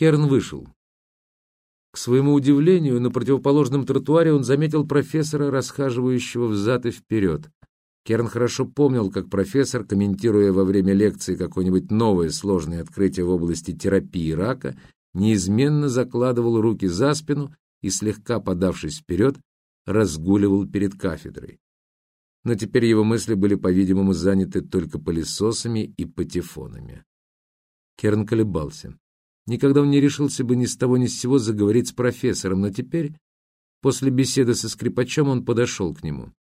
Керн вышел. К своему удивлению, на противоположном тротуаре он заметил профессора, расхаживающего взад и вперед. Керн хорошо помнил, как профессор, комментируя во время лекции какое-нибудь новое сложное открытие в области терапии рака, неизменно закладывал руки за спину и, слегка подавшись вперед, разгуливал перед кафедрой. Но теперь его мысли были, по-видимому, заняты только пылесосами и патефонами. Керн колебался. Никогда он не решился бы ни с того ни с сего заговорить с профессором, но теперь, после беседы со скрипачом, он подошел к нему.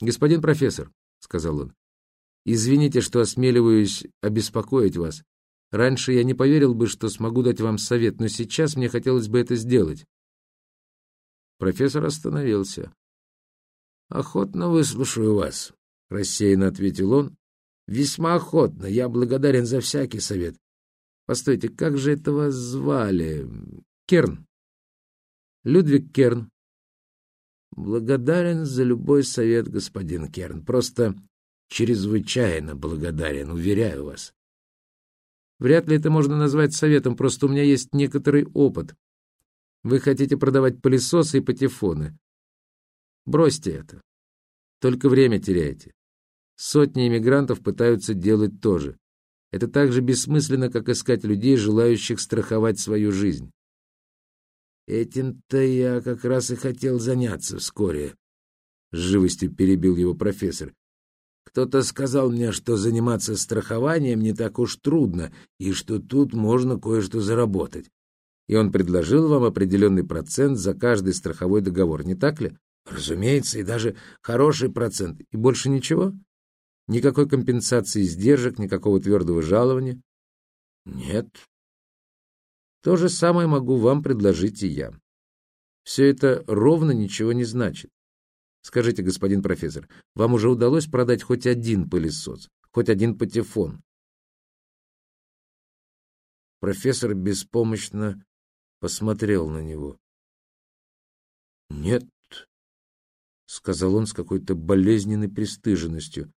«Господин профессор», — сказал он, — «извините, что осмеливаюсь обеспокоить вас. Раньше я не поверил бы, что смогу дать вам совет, но сейчас мне хотелось бы это сделать». Профессор остановился. «Охотно выслушаю вас», — рассеянно ответил он. «Весьма охотно. Я благодарен за всякий совет. Постойте, как же это вас звали? Керн. Людвиг Керн. Благодарен за любой совет, господин Керн. Просто чрезвычайно благодарен, уверяю вас. Вряд ли это можно назвать советом, просто у меня есть некоторый опыт. Вы хотите продавать пылесосы и патефоны. Бросьте это. Только время теряете. Сотни иммигрантов пытаются делать то же. Это так же бессмысленно, как искать людей, желающих страховать свою жизнь. Этим-то я как раз и хотел заняться вскоре. Живостью перебил его профессор. Кто-то сказал мне, что заниматься страхованием не так уж трудно, и что тут можно кое-что заработать. И он предложил вам определенный процент за каждый страховой договор, не так ли? Разумеется, и даже хороший процент. И больше ничего? Никакой компенсации издержек, никакого твердого жалования? Нет. То же самое могу вам предложить и я. Все это ровно ничего не значит. Скажите, господин профессор, вам уже удалось продать хоть один пылесос, хоть один патефон? Профессор беспомощно посмотрел на него. «Нет», — сказал он с какой-то болезненной пристыженностью,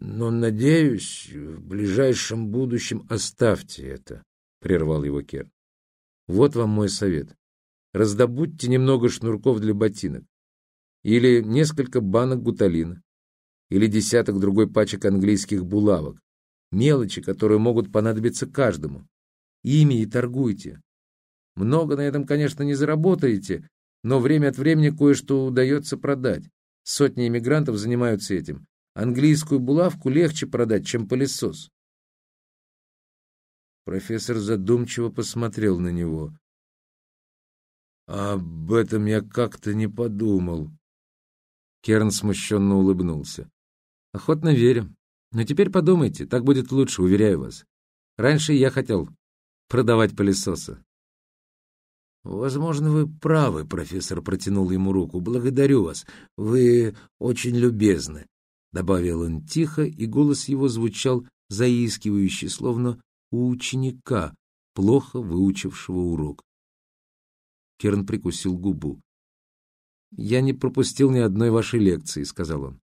но, надеюсь, в ближайшем будущем оставьте это, — прервал его Керн. Вот вам мой совет. Раздобудьте немного шнурков для ботинок. Или несколько банок гуталина. Или десяток другой пачек английских булавок. Мелочи, которые могут понадобиться каждому. Ими и торгуйте. Много на этом, конечно, не заработаете, но время от времени кое-что удается продать. Сотни иммигрантов занимаются этим. Английскую булавку легче продать, чем пылесос. Профессор задумчиво посмотрел на него. «Об этом я как-то не подумал». Керн смущенно улыбнулся. «Охотно верю. Но теперь подумайте, так будет лучше, уверяю вас. Раньше я хотел продавать пылесосы». «Возможно, вы правы», — профессор протянул ему руку. «Благодарю вас. Вы очень любезны. — добавил он тихо, и голос его звучал заискивающе, словно у ученика, плохо выучившего урок. Керн прикусил губу. «Я не пропустил ни одной вашей лекции», — сказал он.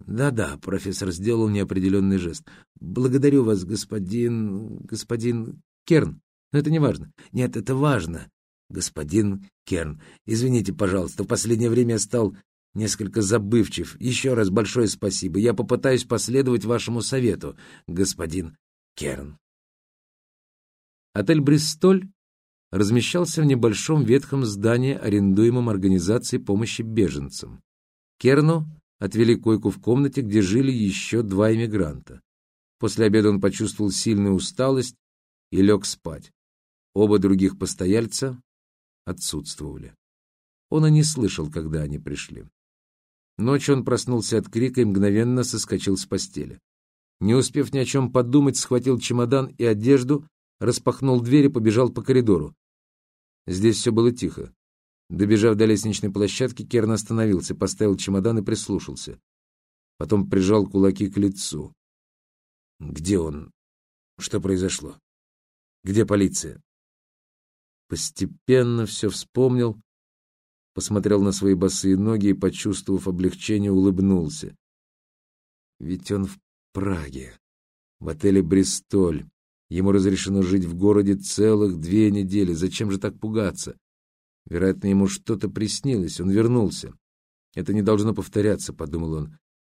«Да-да», — профессор сделал неопределенный жест. «Благодарю вас, господин... господин Керн. Но это не важно. Нет, это важно, господин Керн. Извините, пожалуйста, в последнее время я стал несколько забывчив. Еще раз большое спасибо. Я попытаюсь последовать вашему совету, господин Керн. Отель «Бристоль» размещался в небольшом ветхом здании, арендуемом организацией помощи беженцам. Керну отвели койку в комнате, где жили еще два иммигранта. После обеда он почувствовал сильную усталость и лег спать. Оба других постояльца отсутствовали. Он и не слышал, когда они пришли. Ночью он проснулся от крика и мгновенно соскочил с постели. Не успев ни о чем подумать, схватил чемодан и одежду, распахнул дверь и побежал по коридору. Здесь все было тихо. Добежав до лестничной площадки, Керн остановился, поставил чемодан и прислушался. Потом прижал кулаки к лицу. Где он? Что произошло? Где полиция? Постепенно все вспомнил, посмотрел на свои босые ноги и, почувствовав облегчение, улыбнулся. Ведь он в Праге, в отеле «Бристоль». Ему разрешено жить в городе целых две недели. Зачем же так пугаться? Вероятно, ему что-то приснилось. Он вернулся. Это не должно повторяться, подумал он.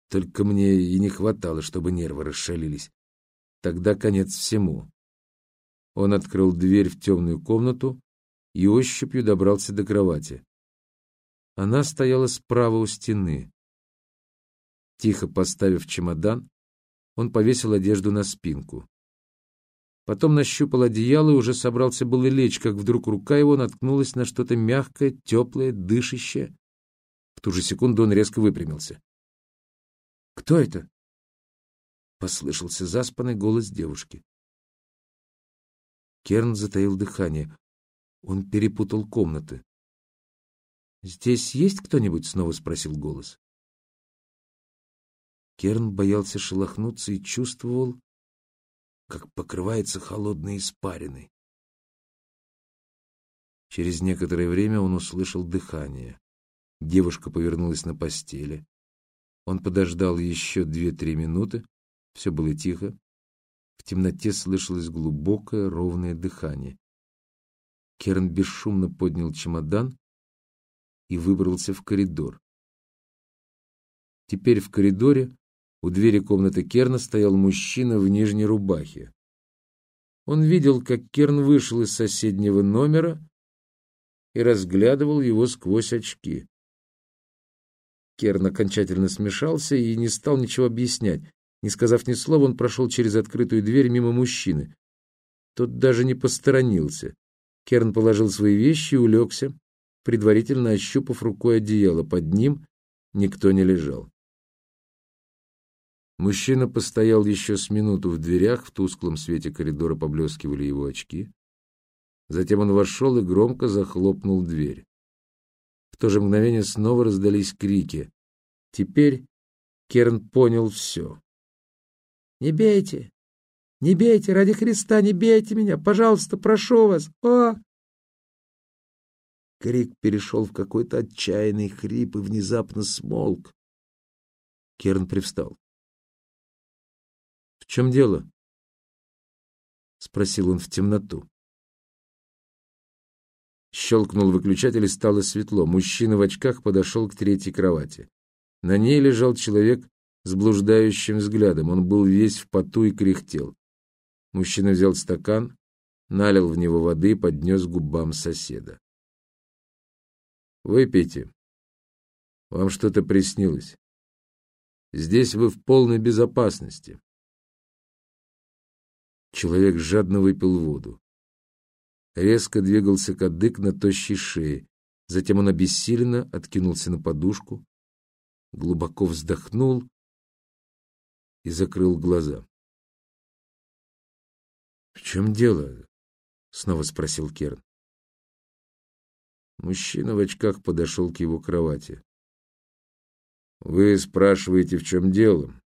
Только мне и не хватало, чтобы нервы расшалились. Тогда конец всему. Он открыл дверь в темную комнату и ощупью добрался до кровати. Она стояла справа у стены. Тихо поставив чемодан, он повесил одежду на спинку. Потом нащупал одеяло и уже собрался было лечь, как вдруг рука его наткнулась на что-то мягкое, теплое, дышащее. В ту же секунду он резко выпрямился. «Кто это?» — послышался заспанный голос девушки. Керн затаил дыхание. Он перепутал комнаты. «Здесь есть кто-нибудь?» — снова спросил голос. Керн боялся шелохнуться и чувствовал, как покрывается холодной испариной. Через некоторое время он услышал дыхание. Девушка повернулась на постели. Он подождал еще две-три минуты. Все было тихо. В темноте слышалось глубокое, ровное дыхание. Керн бесшумно поднял чемодан и выбрался в коридор. Теперь в коридоре у двери комнаты Керна стоял мужчина в нижней рубахе. Он видел, как Керн вышел из соседнего номера и разглядывал его сквозь очки. Керн окончательно смешался и не стал ничего объяснять. Не сказав ни слова, он прошел через открытую дверь мимо мужчины. Тот даже не посторонился. Керн положил свои вещи и улегся, предварительно ощупав рукой одеяло. Под ним никто не лежал. Мужчина постоял еще с минуту в дверях, в тусклом свете коридора поблескивали его очки. Затем он вошел и громко захлопнул дверь. В то же мгновение снова раздались крики. Теперь Керн понял все. «Не бейте! Не бейте! Ради Христа, не бейте меня! Пожалуйста, прошу вас! О!» Крик перешел в какой-то отчаянный хрип и внезапно смолк. Керн привстал. В чем дело? Спросил он в темноту. Щелкнул выключатель и стало светло. Мужчина в очках подошел к третьей кровати. На ней лежал человек с блуждающим взглядом. Он был весь в поту и кряхтел. Мужчина взял стакан, налил в него воды и поднес губам соседа. «Выпейте. Вам что-то приснилось. Здесь вы в полной безопасности. Человек жадно выпил воду. Резко двигался кадык на тощей шее. Затем он обессиленно откинулся на подушку, глубоко вздохнул и закрыл глаза. — В чем дело? — снова спросил Керн. Мужчина в очках подошел к его кровати. — Вы спрашиваете, в чем дело?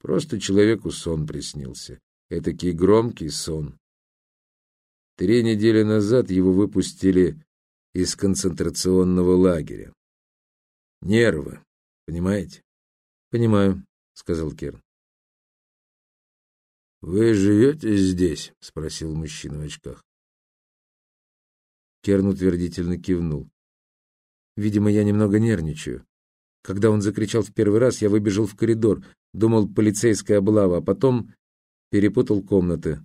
Просто человеку сон приснился этакий громкий сон. Три недели назад его выпустили из концентрационного лагеря. Нервы, понимаете? Понимаю, сказал Керн. Вы живете здесь? спросил мужчина в очках. Керн утвердительно кивнул. Видимо, я немного нервничаю. Когда он закричал в первый раз, я выбежал в коридор, думал полицейская облава, а потом перепутал комнаты.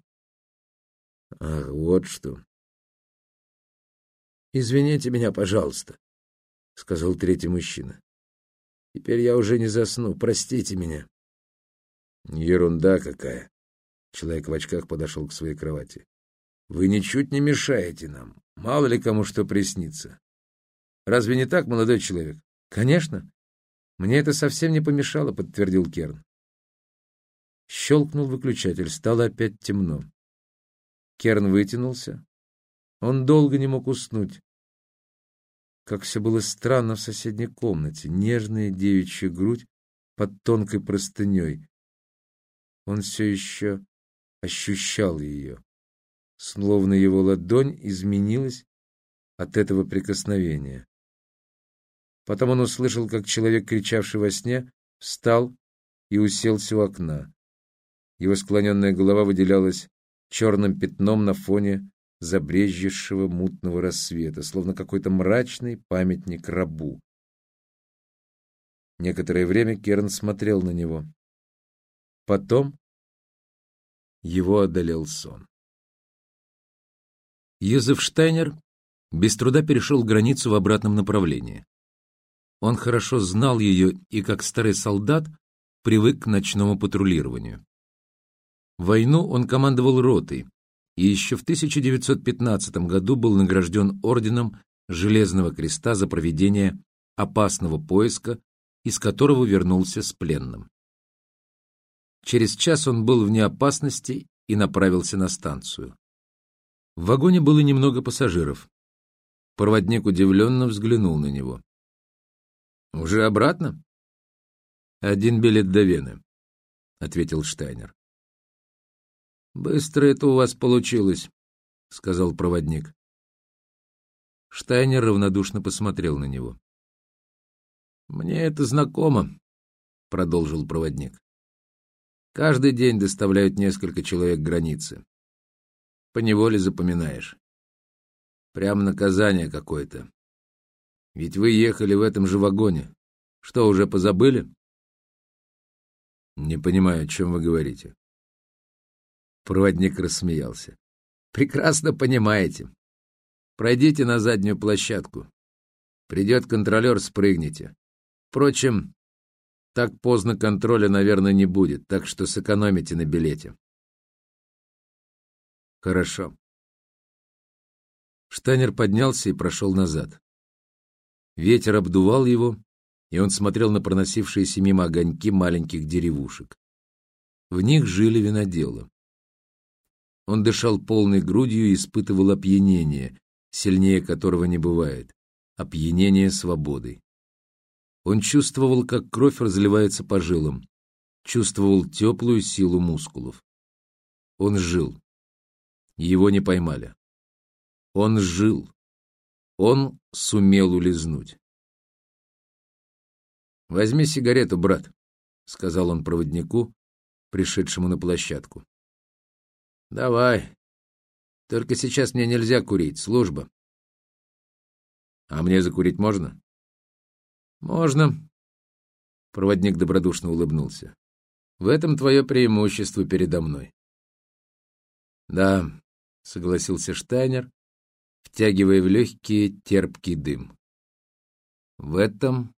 Ах, вот что. «Извините меня, пожалуйста», — сказал третий мужчина. «Теперь я уже не засну. Простите меня». «Ерунда какая!» Человек в очках подошел к своей кровати. «Вы ничуть не мешаете нам. Мало ли кому что приснится. Разве не так, молодой человек?» «Конечно. Мне это совсем не помешало», — подтвердил Керн. Щелкнул выключатель, стало опять темно. Керн вытянулся. Он долго не мог уснуть. Как все было странно в соседней комнате. Нежная девичья грудь под тонкой простыней. Он все еще ощущал ее. Словно его ладонь изменилась от этого прикосновения. Потом он услышал, как человек, кричавший во сне, встал и уселся у окна. Его склоненная голова выделялась черным пятном на фоне забрезжившего мутного рассвета, словно какой-то мрачный памятник рабу. Некоторое время Керн смотрел на него. Потом его одолел сон. Йозеф Штайнер без труда перешел границу в обратном направлении. Он хорошо знал ее и, как старый солдат, привык к ночному патрулированию. Войну он командовал ротой и еще в 1915 году был награжден орденом Железного Креста за проведение опасного поиска, из которого вернулся с пленным. Через час он был вне опасности и направился на станцию. В вагоне было немного пассажиров. Проводник удивленно взглянул на него. «Уже обратно?» «Один билет до Вены», — ответил Штайнер. «Быстро это у вас получилось», — сказал проводник. Штайнер равнодушно посмотрел на него. «Мне это знакомо», — продолжил проводник. «Каждый день доставляют несколько человек к границе. Поневоле запоминаешь. Прямо наказание какое-то. Ведь вы ехали в этом же вагоне. Что, уже позабыли?» «Не понимаю, о чем вы говорите». Проводник рассмеялся. «Прекрасно понимаете. Пройдите на заднюю площадку. Придет контролер, спрыгните. Впрочем, так поздно контроля, наверное, не будет, так что сэкономите на билете». «Хорошо». Штайнер поднялся и прошел назад. Ветер обдувал его, и он смотрел на проносившиеся мимо огоньки маленьких деревушек. В них жили виноделы. Он дышал полной грудью и испытывал опьянение, сильнее которого не бывает, опьянение свободой. Он чувствовал, как кровь разливается по жилам, чувствовал теплую силу мускулов. Он жил. Его не поймали. Он жил. Он сумел улизнуть. «Возьми сигарету, брат», — сказал он проводнику, пришедшему на площадку. Давай. Только сейчас мне нельзя курить, служба. А мне закурить можно? Можно. Проводник добродушно улыбнулся. В этом твое преимущество передо мной. Да, согласился Штайнер, втягивая в легкий терпкий дым. В этом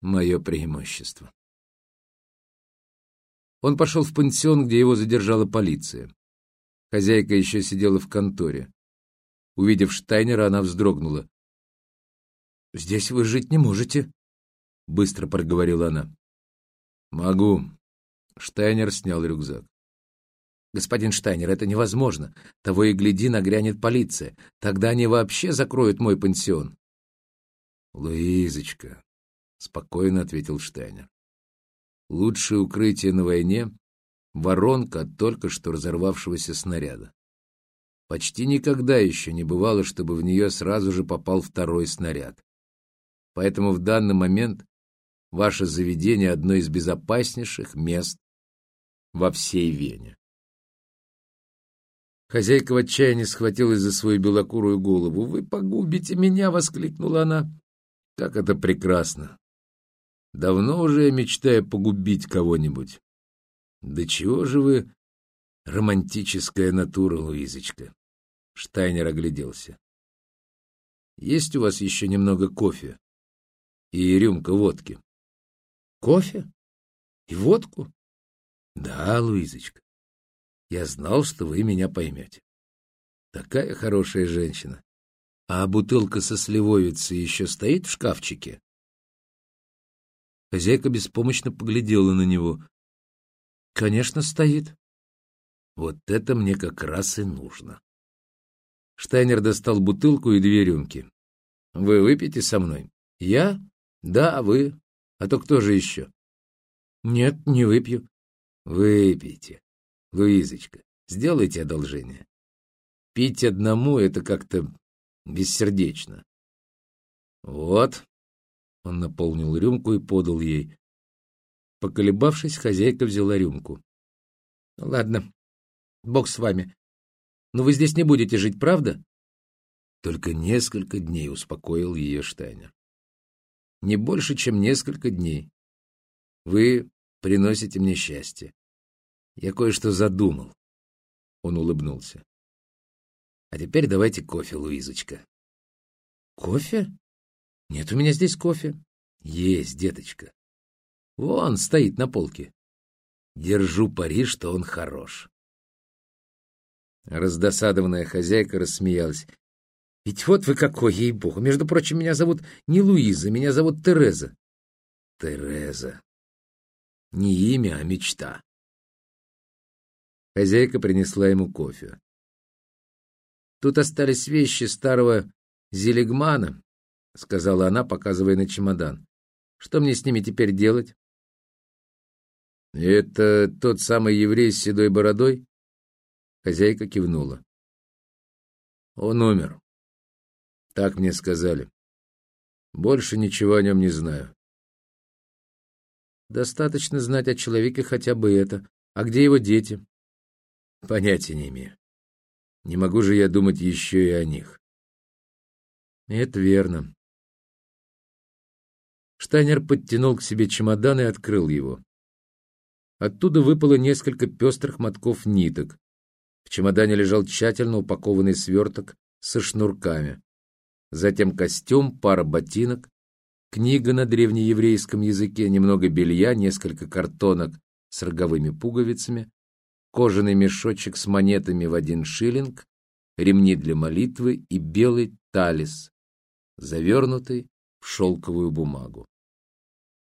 мое преимущество. Он пошел в пансион, где его задержала полиция. Хозяйка еще сидела в конторе. Увидев Штайнера, она вздрогнула. «Здесь вы жить не можете», — быстро проговорила она. «Могу». Штайнер снял рюкзак. «Господин Штайнер, это невозможно. Того и гляди, нагрянет полиция. Тогда они вообще закроют мой пансион». «Луизочка», — спокойно ответил Штайнер. «Лучшее укрытие на войне воронка от только что разорвавшегося снаряда. Почти никогда еще не бывало, чтобы в нее сразу же попал второй снаряд. Поэтому в данный момент ваше заведение одно из безопаснейших мест во всей Вене. Хозяйка в отчаянии схватилась за свою белокурую голову. «Вы погубите меня!» — воскликнула она. «Как это прекрасно! Давно уже я мечтаю погубить кого-нибудь. Да чего же вы романтическая натура, Луизочка? Штайнер огляделся. Есть у вас еще немного кофе и рюмка водки? Кофе? И водку? Да, Луизочка. Я знал, что вы меня поймете. Такая хорошая женщина. А бутылка со сливовицей еще стоит в шкафчике? Хозяйка беспомощно поглядела на него. Конечно, стоит. Вот это мне как раз и нужно. Штайнер достал бутылку и две рюмки. Вы выпьете со мной? Я? Да, вы. А то кто же еще? Нет, не выпью. Выпейте. Луизочка, сделайте одолжение. Пить одному — это как-то бессердечно. Вот. Он наполнил рюмку и подал ей. Поколебавшись, хозяйка взяла рюмку. — Ладно, Бог с вами. Но вы здесь не будете жить, правда? Только несколько дней успокоил ее Штайнер. Не больше, чем несколько дней. Вы приносите мне счастье. Я кое-что задумал. Он улыбнулся. А теперь давайте кофе, Луизочка. Кофе? Нет у меня здесь кофе. Есть, деточка. Вон стоит на полке. Держу пари, что он хорош. Раздосадованная хозяйка рассмеялась. Ведь вот вы какой, ей-богу. Между прочим, меня зовут не Луиза, меня зовут Тереза. Тереза. Не имя, а мечта. Хозяйка принесла ему кофе. Тут остались вещи старого Зелегмана, — сказала она, показывая на чемодан. Что мне с ними теперь делать? — Это тот самый еврей с седой бородой? Хозяйка кивнула. — Он умер. Так мне сказали. Больше ничего о нем не знаю. Достаточно знать о человеке хотя бы это. А где его дети? Понятия не имею. Не могу же я думать еще и о них. Это верно. Штайнер подтянул к себе чемодан и открыл его. Оттуда выпало несколько пестрых мотков ниток. В чемодане лежал тщательно упакованный сверток со шнурками затем костюм, пара ботинок, книга на древнееврейском языке, немного белья, несколько картонок с роговыми пуговицами, кожаный мешочек с монетами в один шиллинг, ремни для молитвы и белый талис, завернутый в шелковую бумагу.